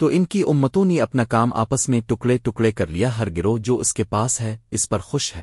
تو ان کی امتوں نے اپنا کام آپس میں ٹکڑے ٹکڑے کر لیا ہر گروہ جو اس کے پاس ہے، اس پر خوش ہے۔